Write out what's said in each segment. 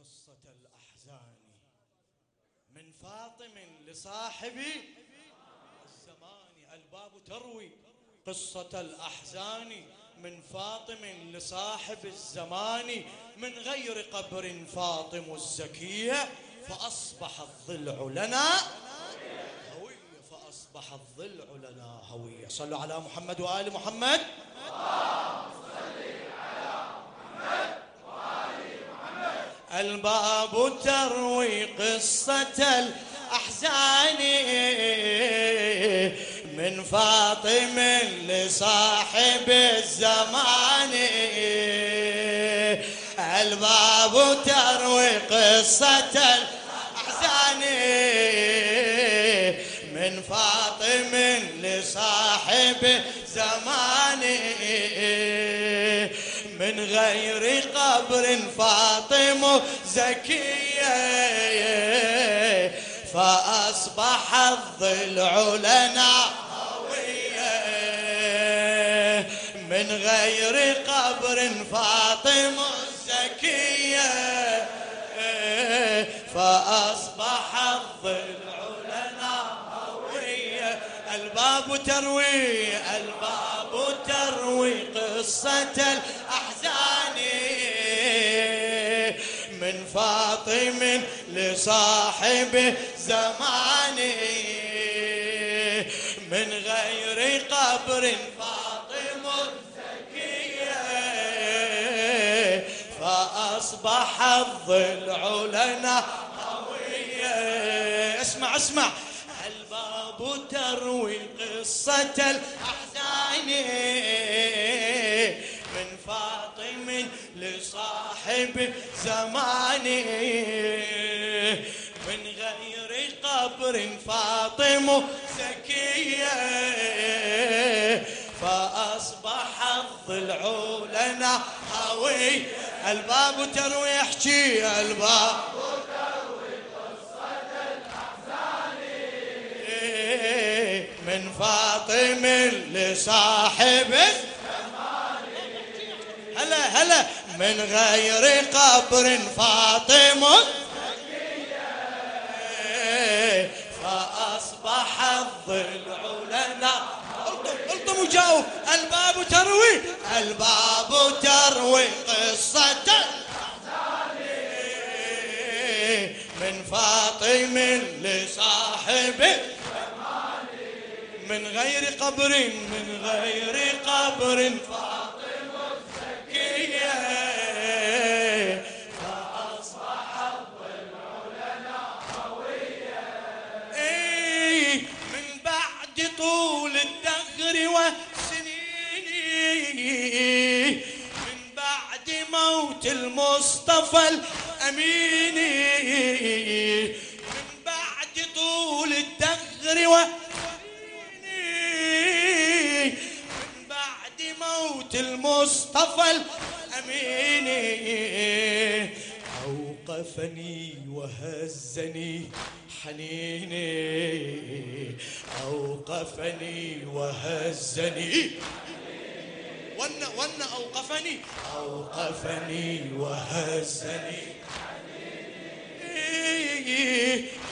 قصة الأحزان. من فاطم لصاحبي الزمان. الباب تروي قصة الأحزان. من فاطم لصاحب الزمان. من غير قبر فاطم الزكية. فأصبح الضلع لنا هوية. فأصبح الضلع لنا هوية. صلوا على محمد وآل محمد. الباب تروي قصة الأحزان. من فاطم لصاحب الزمان. الباب تروي قصة الأحزان. من فاطم لصاحب زمان من غير قبر فاطم زكية. فأصبح الضلع لنا هوية من غير قبر فاطم زكية. فأصبح الضلع لنا هوية الباب تروي الباب تروي قصة فاطم لصاحب زمان من غير قبر فاطم زكية فأصبح الضلع لنا هوية اسمع اسمع. الباب تروي قصة الأحزان. فاطم لصاحب زمان من غير قبر فاطم زكية. فأصبح الضلع لنا هوي. الباب تروي يحكي الباب من فاطم لصاحب هلا هلا. من غير قبر فاطم فأصبح الضلع لنا الطم وجاوب الباب تروي الباب تروي قصة. من فاطم لصاحب. من غير قبر من غير قبر فاطم الزكية فأصبح من بعد طول الدهر والسنين من بعد موت المصطفى الأمين. من بعد طول الدهر المصطفى أوقفني وهزني حنيني أوقفني وهزني. ون ون أوقفني. أوقفني وهزني.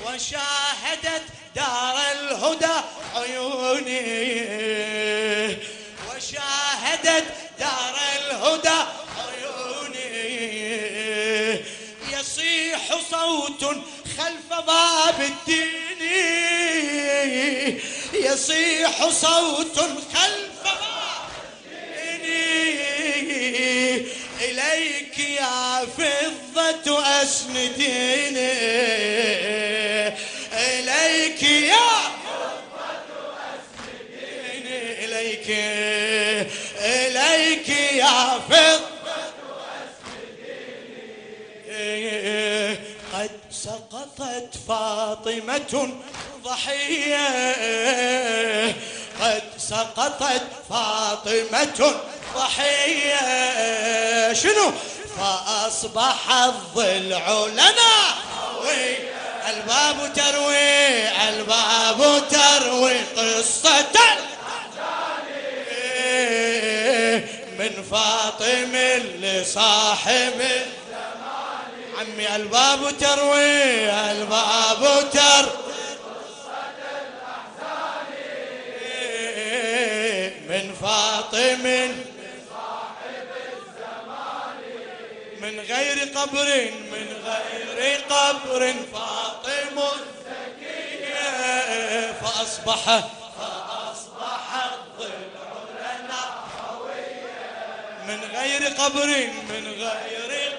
وشاهدت دار الهدى عيوني. وشاهدت دار الهدى صوت خلف باب الدين يصيح صوت خلف باب الدين. إليك يا فضة أسنديني سقطت فاطمة ضحية. قد سقطت فاطمة ضحية. شنو؟ فأصبح الضلع لنا الباب تروي الباب تروي قصة من فاطم لصاحب عمي الباب تروي الباب تروي من فاطم من غير قبر من غير قبر فاطم الزكية فأصبح فأصبح الضلع لنا من غير قبر من غير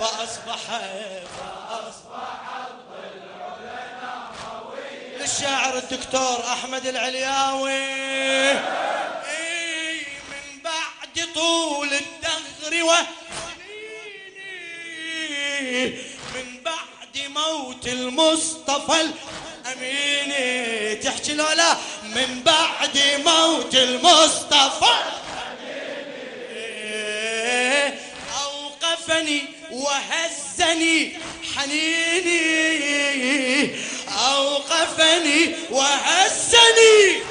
فأصبح فأصبح الضلع لنا للشاعر الدكتور أحمد العلياوي. طول الدهر وسنيني من بعد موت المصطفى الأمين. تحكي لولا؟ من بعد موت المصطفى أوقفني وهزني حنيني أوقفني وهزني.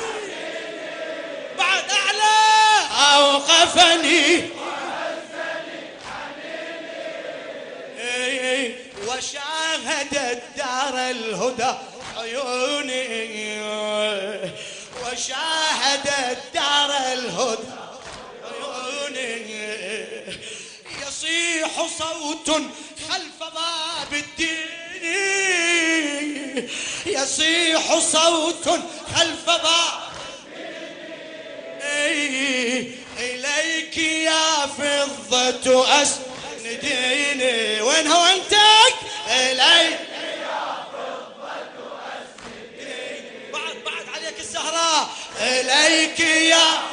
بعد أعلى أوقفني وشاهدت دار الهدى عيوني. وشاهدت دار الهدى عيوني. يصيح صوت باب الدين. يصيح صوت خلف باب إليك يا فضة أسنديني وين هو أنتك؟ إليك. يا فضة أسنديني بعد بعد عليك الزهراء. إليك يا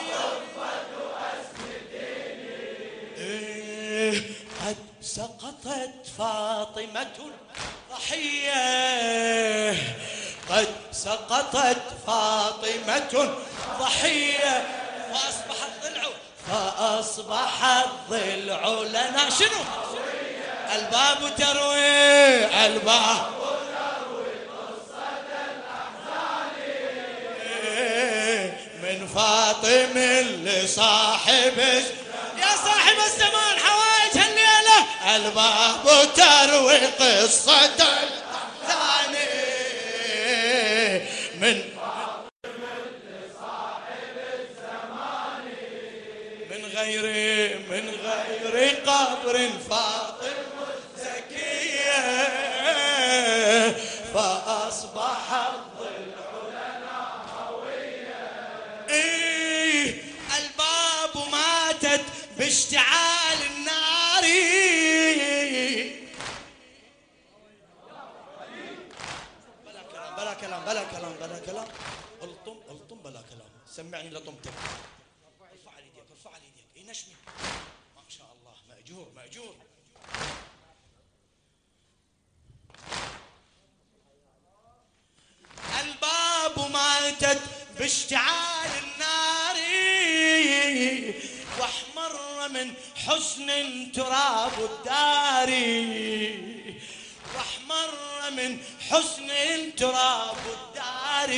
فاطمة ضحية قد سقطت فاطمة ضحية فأصبح الضلع فأصبح الضلع لنا. شنو؟ الباب تروي الباب من فاطم لصاحب يا صاحب الزمان. الباب تروي قصة الثاني من غير من غير قبر فاطم سمعني لطمتك نشمي ما شاء الله. مأجور مأجور. الباب ماتت باشتعال النار. واحمر من حزن تراب الدار. واحمر من حزن تراب الدار.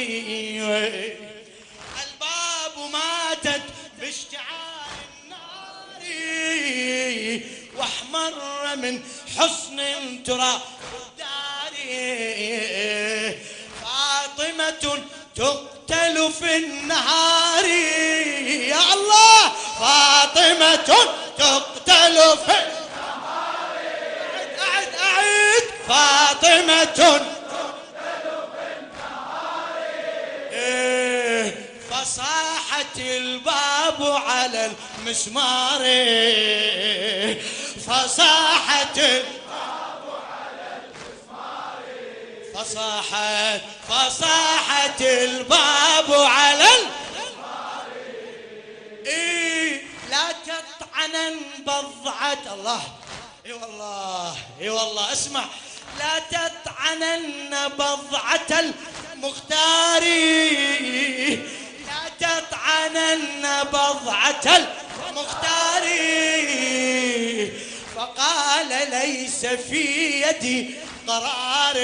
من حسن ترى داري. فاطمة تقتل في النهار. يا الله فاطمة تقتل في النهار. أعد أعد. فاطمة فصاحت الباب على المسمار. فصاحت فصاحت فصاحت الباب على المسمار إيه لا تطعنن بضعة الله. إي والله إي والله. اسمع. لا تطعنن بضعة المختار. تطعنن بضعة المختار. فقال ليس في يدي قرار.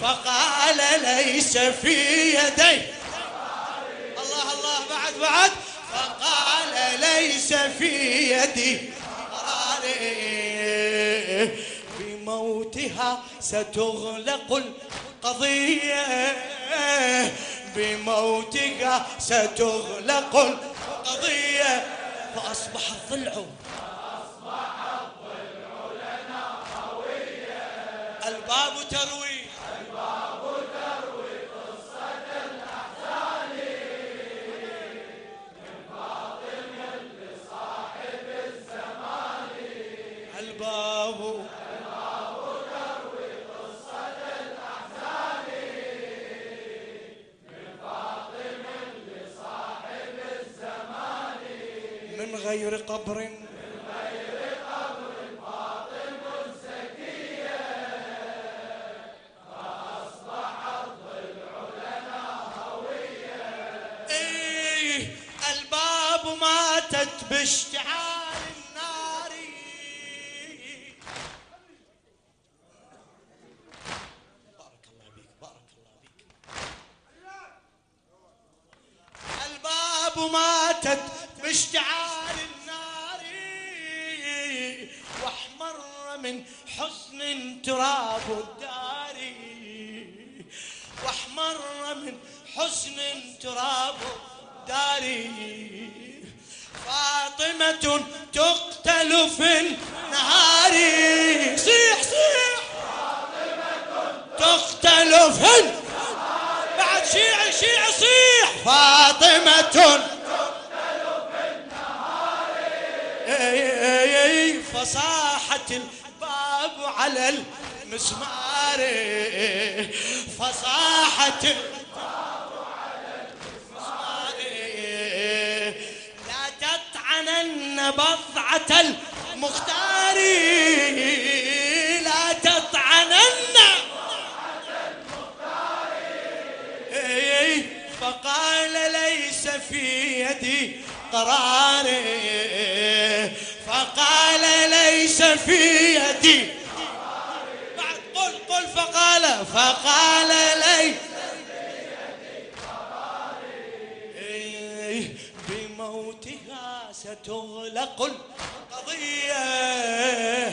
فقال ليس في يدي. الله الله بعد بعد. فقال ليس في يدي بموتها ستغلق القضية. بموتها ستغلق القضية. فأصبح الضلع الباب تروي. الباب تروي. قصة الأحزان من باطن لصاحب الزمان الباب الباب تروي. قصة الأحزان من باطن لصاحب الزمان من غير قبر. الباب على المسمار فصاحت ستغلق القضية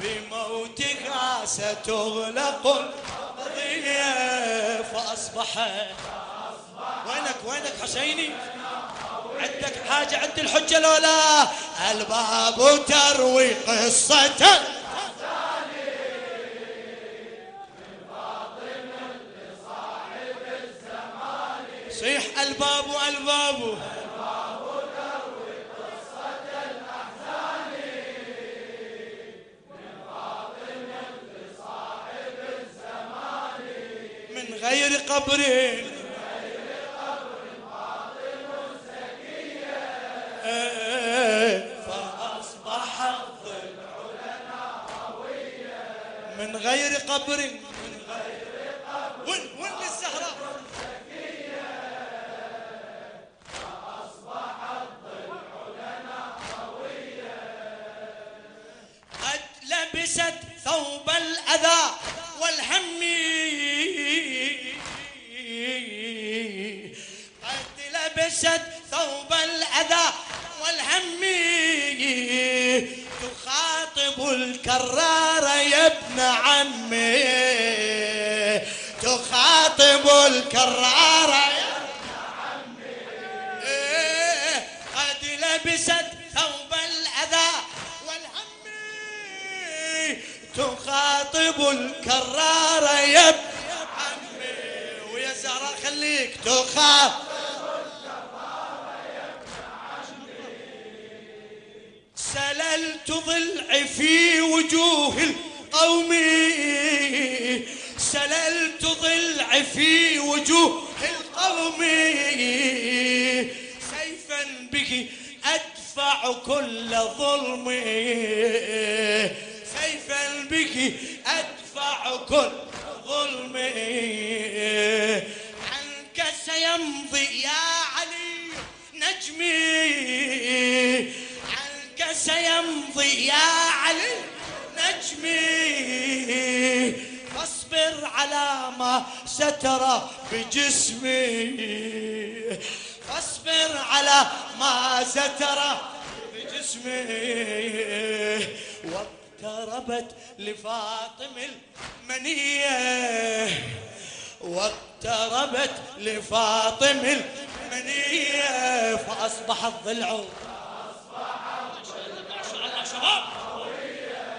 بموتك ستغلق القضية فأصبح. وينك؟ وينك حسيني؟ عندك حاجة؟ عند الحجة لولا ألباب تروي قصة قبر فأصبح الضلع لنا من غير قبر. من غير قبر وين وين قد لبست ثوب الأذى والهم لبست ثوب الأذى والهم تخاطب الكرار يا ابن عمي. تخاطب الكرار يا ابن عمي. قد لبست ثوب الأذى والهم تخاطب الكرار يا ابن عمي. ويا زهراء خليك تخاطب سللت ضلعي في وجوه القوم؟ سللت ضلعي في وجوه القوم؟ سيفا به أدفع كل ظلم. سيفا به أدفع كل ظلم. عنك سيمضي يا نجمي فاصبر على ما سترى بجسمي. فاصبر على ما سترى جسمي واقتربت لفاطم المنية. واقتربت لفاطم المنية. فأصبح الضلع شاء الله شباب.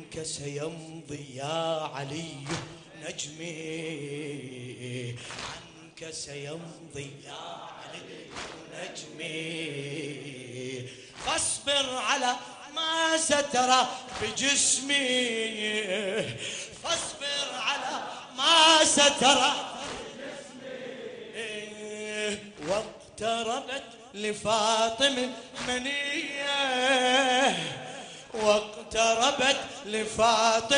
عنك سيمضي يا علي نجمي. عنك سيمضي يا علي نجمي. فاصبر على ما سترى بجسمي. فاصبر على ما سترى واقتربت لفاطم المنية واقتربت لفاطم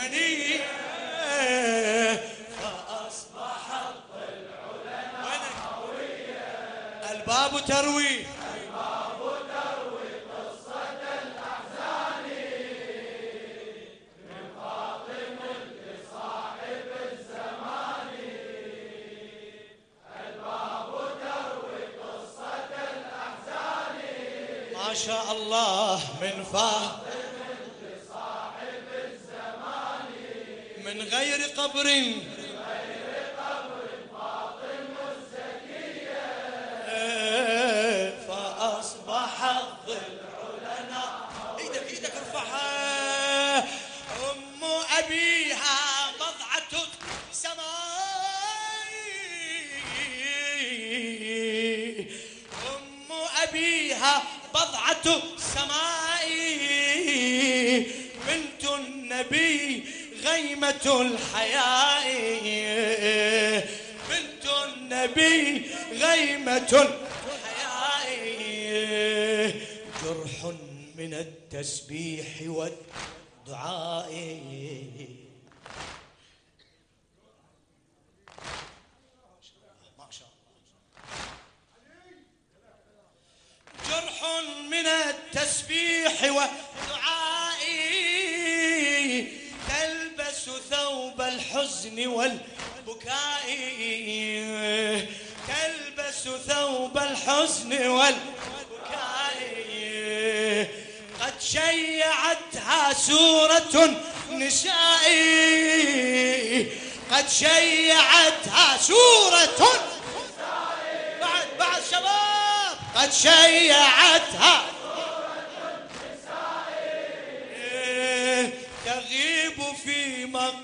المنية فأصبح وينك؟ الباب تروي شاء الله من فاه من غير قبر غيمة الحياء. بنت النبي غيمة الحياء. جرح من التسبيح والدعاء. جرح من التسبيح والدعاء. الحزن والبكاء. تلبس ثوب الحزن والبكاء. قد شيعتها سورة نساء قد شيعتها سورة بعد بعد شباب. قد شيعتها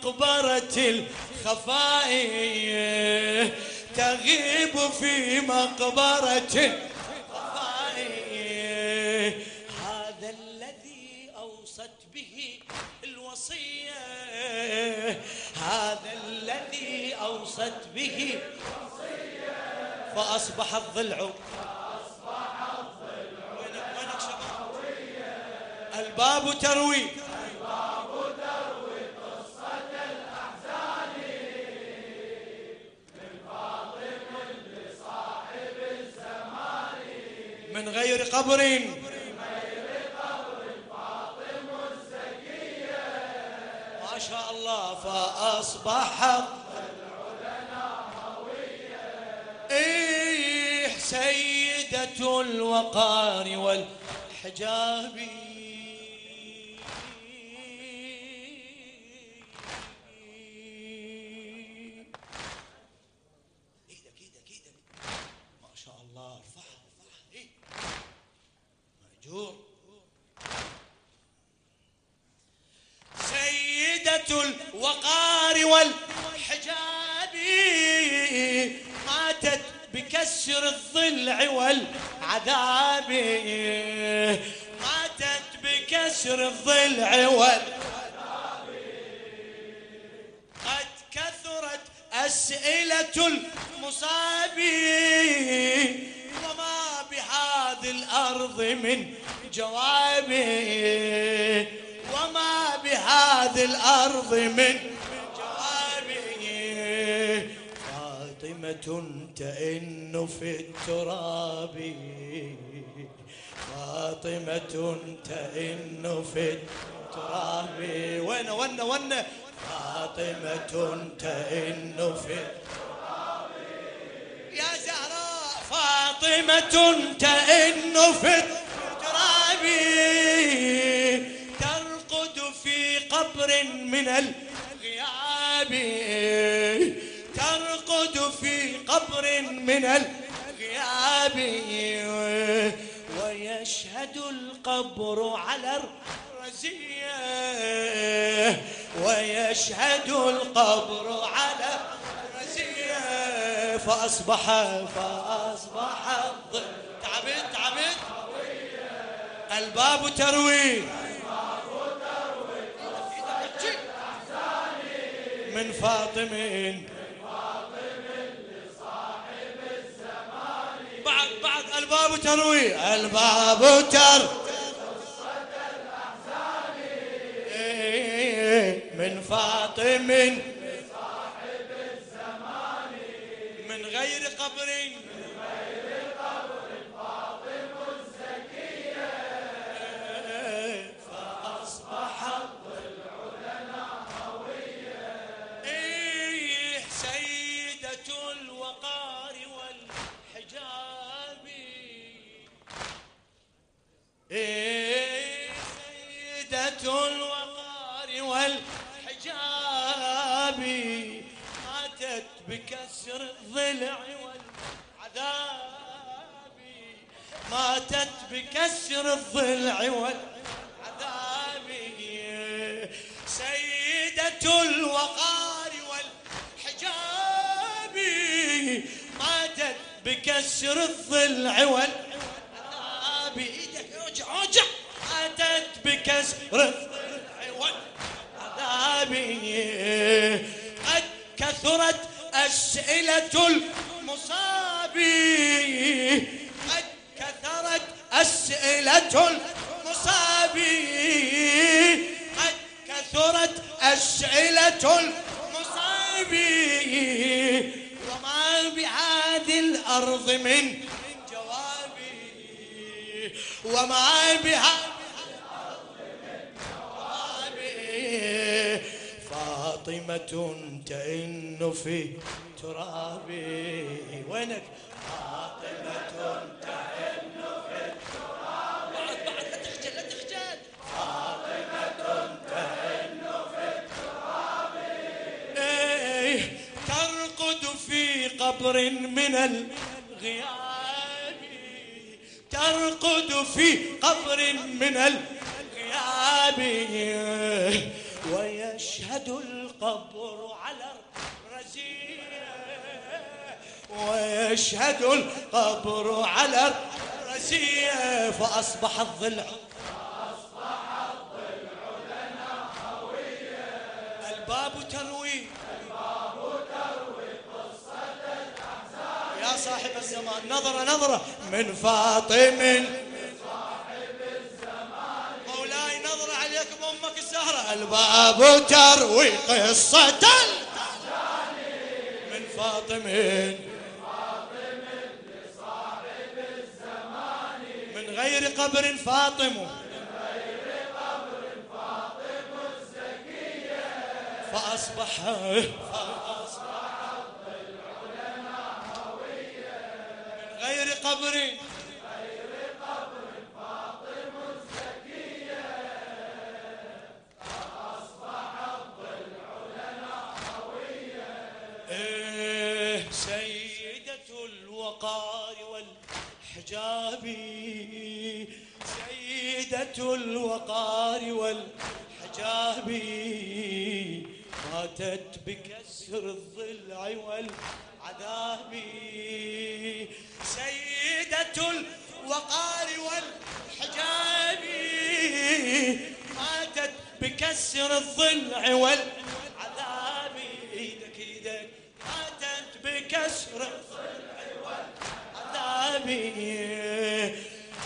مقبرة الخفاء إيه، تغيب في مقبرة الخفاء. إيه، هذا الذي أوصت به الوصية. هذا الذي أوصت به فأصبح الضلع الباب تروي. من غير قبر. ما شاء الله فأصبحت إيه سيدة الوقار والحجاب. وما بهذه الأرض من جواب فاطمة تئن في التراب. فاطمة تئن في التراب. وين وين وين؟ فاطمة تئن في التراب. يا زهراء فاطمة تئن في التراب. ترقد في قبر من الغياب. ترقد في قبر من الغياب. ويشهد القبر على الرزية. ويشهد القبر على الرزية. فأصبح فأصبح الظل تعبت تعبت. الباب تروي من فاطم بعد بعد الباب تروي الباب تر إيه، من فاطم بكسر الضلع والعذاب سيدة الوقار والحجاب ماتت بكسر الضلع والعذاب إيدك اوجع اوجع ماتت بكسر الضلع والعذاب قد كثرت أسئلة المصاب قد كثرت أسئلة المصاب قد كثرت أسئلة المصاب وما بهذه الأرض من جواب وما ترابي فاطمة تئن في ترابي. وينك؟ فاطمة تئن في قبر من الغياب ترقد في قبر من الغياب. ويشهد القبر على الرزية ويشهد القبر على الرزية فأصبح الضلع الباب تروي صاحب الزمان. نظرة نظرة. من فاطم. مولاي نظرة عليك بأمك الزهرة. الباب تروي قصة من فاطم. من غير قبر فاطم. فأصبح فأصبح من غير قبر. إيه سيدة الوقار والحجاب. سيدة الوقار والحجاب. ماتت بكسر الضلع والعذاب. الوقار والحجاب ماتت بكسر الضلع والعذاب. إيدك إيدك. ماتت بكسر الضلع والعذاب.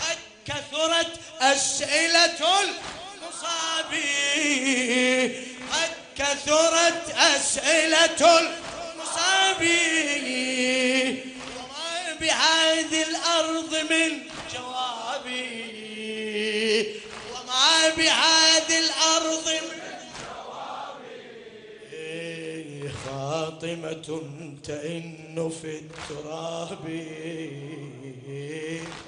قد كثرت أسئلة المصاب. قد كثرت أسئلة المصاب. وما بهذه الأرض من جوابي وما بهذه الأرض من جوابي. فاطمة تئن في التراب.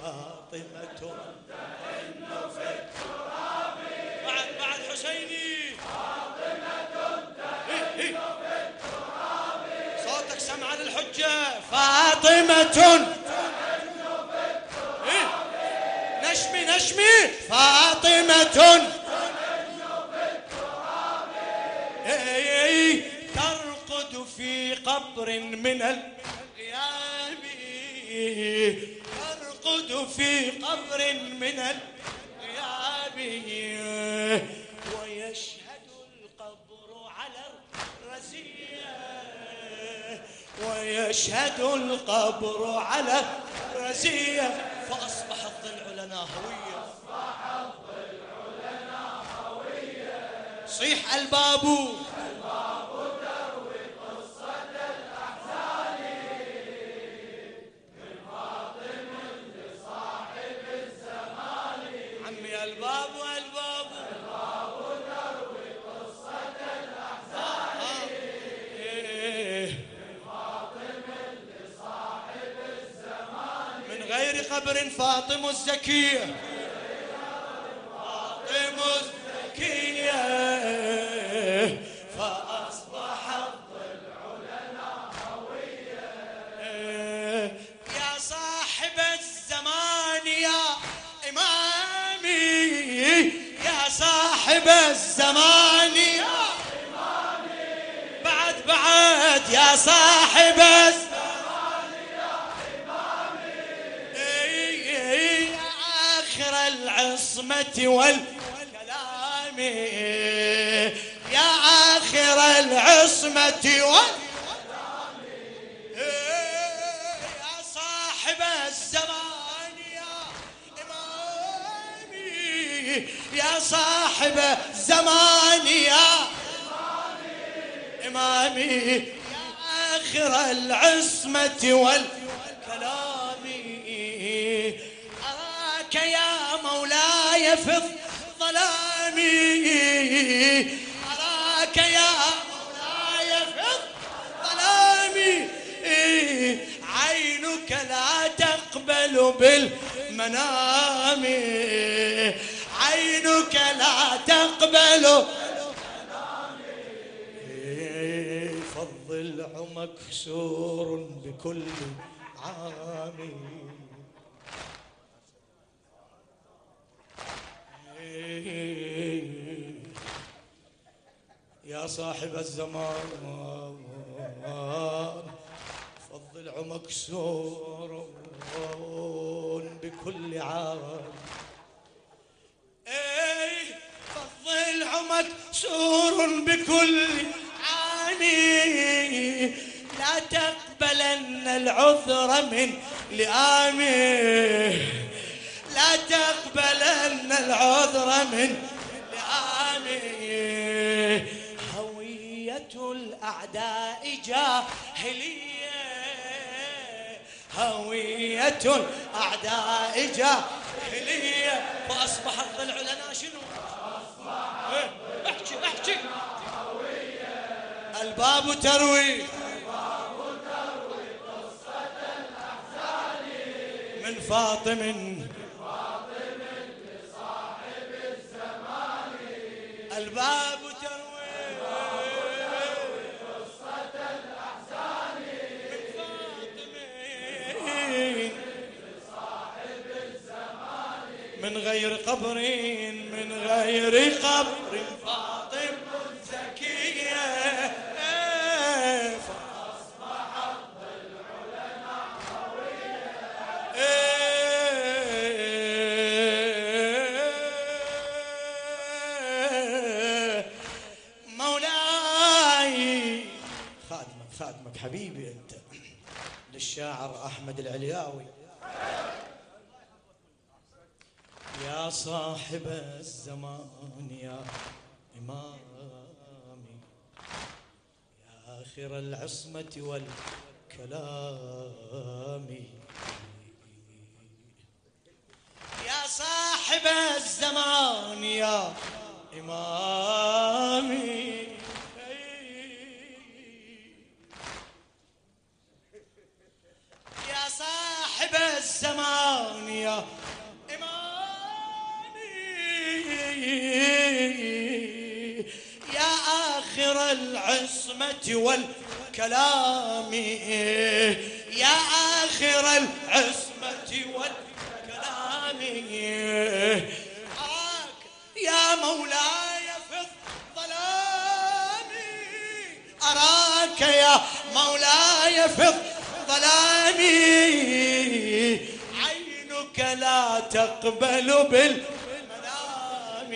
فاطمة تئن في التراب. بعد بعد حسيني إيه، إيه. صوتك سمع للحجة. فاطمة نشمي فاطمة. إيه، ترقد في قبر من الغياب ترقد في قبر من الغياب ويشهد القبر على الرزية. ويشهد القبر على الرزية. فأصبح الضلع لنا هوية. صيح الباب فاطم الزكية. فاطم الزكية. فأصبح الضلع لنا هوية يا صاحب الزمان يا إمامي. يا صاحب الزمان يا بعد بعد يا صاحب والكلام. يا آخر العصمة والكلام. يا صاحب الزمان يا إمامي. يا صاحب الزمان يا إمامي. يا آخر العصمة والكلام. في الظلام. أراك يا مولاي في الظلام. عينك لا تقبل بالمنام. عينك لا تقبل فالضلع مكسور بكل عام. يا صاحب الزمان فالضلع مكسور بكل عام. إيه فالضلع مكسور بكل عاني لا تقبلن العذر من لآمي لا تقبلن العذر من لآمي هوية الأعداء جاهلية. هوية الأعداء جاهلية. فأصبح الضلع لنا شنو؟ احكي احكي. الباب تروي. من فاطم تروي من غير قبر من غير قبر. فاطم احمد العلياوي. يا صاحب الزمان يا إمامي يا آخر العصمة والكلام. يا صاحب الزمان يا إمامي. الزمان يا يا آخر العصمة والكلام. يا آخر العصمة والكلام. أراك يا مولاي في الظلام. أراك يا مولاي في الظلام. لا تقبل بالمنام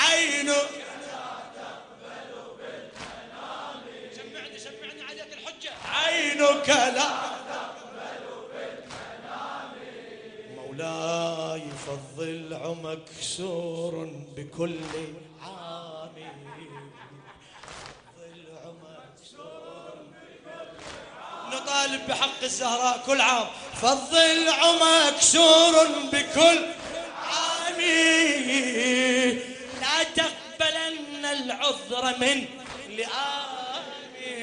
عينك سمعني سمعني عليك الحجة. عينك لا مولاي فضل مكسور بكل نطالب بحق الزهراء كل عام. فالضلع مكسور بكل عام. لا تقبلن العذر من لآمي.